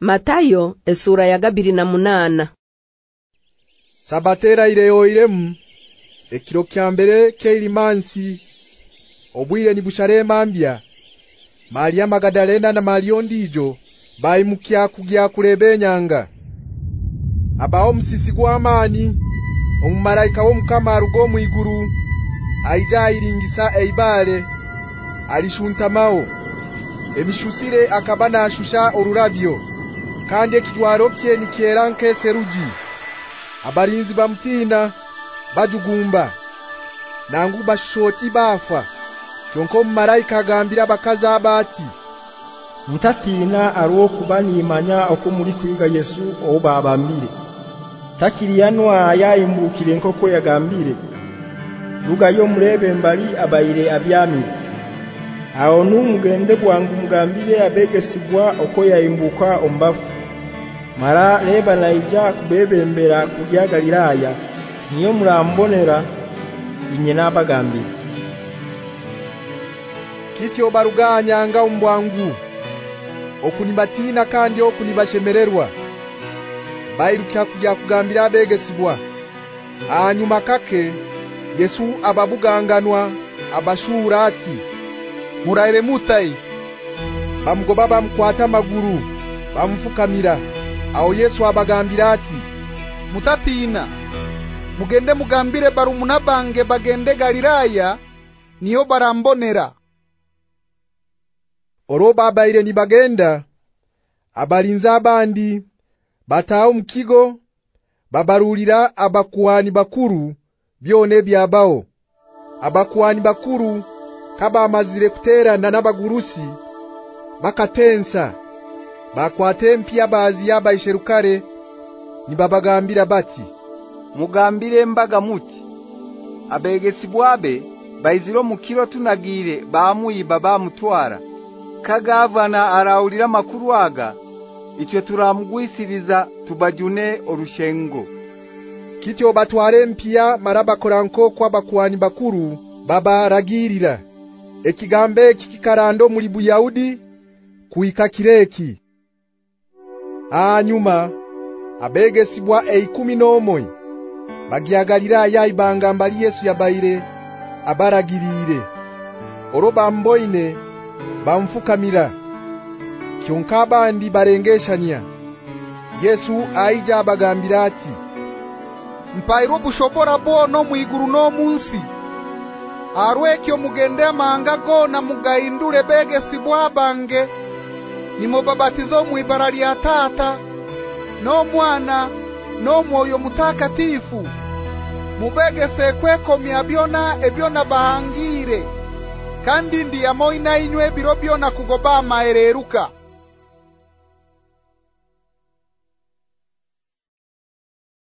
Matayo esura ya gabiri na munana. Sabatera ile iremu ekiro kya mbere keilimansi obwire ni busharema mbya Maria Magdalena na Mario ndijo bayimukya kugya kulebenyanga Abao msisi gwamani omumalaika womukama arugo muiguru aija iringisa eibale alishuntamao emishusire akabana ashusha orurabyo kandi ekitwaro kye nikieranke seruji abarinzi bamtina bajugumba. Nangu bashoti bafa kyonko malaika agambira bakaza abati mutatina aruo kubanimanya okumuri kwiga Yesu oba abambire takiriyanwa yayimbukire nkoko yagambire luga yo murebe mbali abayire abyami. Aho numugende bwangu mugambire abegesigwa oko yayimbuka ombafu mara leba naija kubebembera kujya Galilaya niyo murambonera inye nabagambire kityo baruganyanga umbwangu okunibatina kandi okunibashemererwa? Bairuka kujya kugambira abegesibwa hanyuma kake Yesu ababuganganwa abashura ati muraire mutai. Bamugoba bamkwata maguru bamfukamira aho Yesu abagambira ati mutatina mugende mugambire barumuna bange bagende Galilaya niyo barambonera. Oroba abaire ni bagenda abalinza abandi batao mkigo babarulira abakuani bakuru byone byabao. Abakuani bakuru kaba amazire kuterana nabagurusi bakatensa bakwate mpya bazi yabaisherukare nibabagambira bati mugambire mbaga muti. Abegesibwabe baiziro mukiro tunagire bamuyiba bamutwara kagavana araulira makuru aga itwe turamugwisiriza tubajune orushengo. Kityo batware mpya maraba koranko kwa bakuani bakuru baba ragirira. Ekigambe kikikarando muri buyahudi kuika kireki anyuma abegesibwa eikumi nomoi bagyagalira yaibanga mbali Yesu yabaire abaragirire. Oroba mboine bamfukamira. Kyonka bandi barengeshanya. Yesu aija abagambira ati mpairo bushobora bono muiguru no munsi arwekyo mugende amanga go na mugahindure bege sibwabange nimo babatizo mu lya tata no mwana no moyo mutakatifu. Mubege sekweko miabiona ebyona bahangire kandi ndi yamoina inywe biro byona kugoba maereruka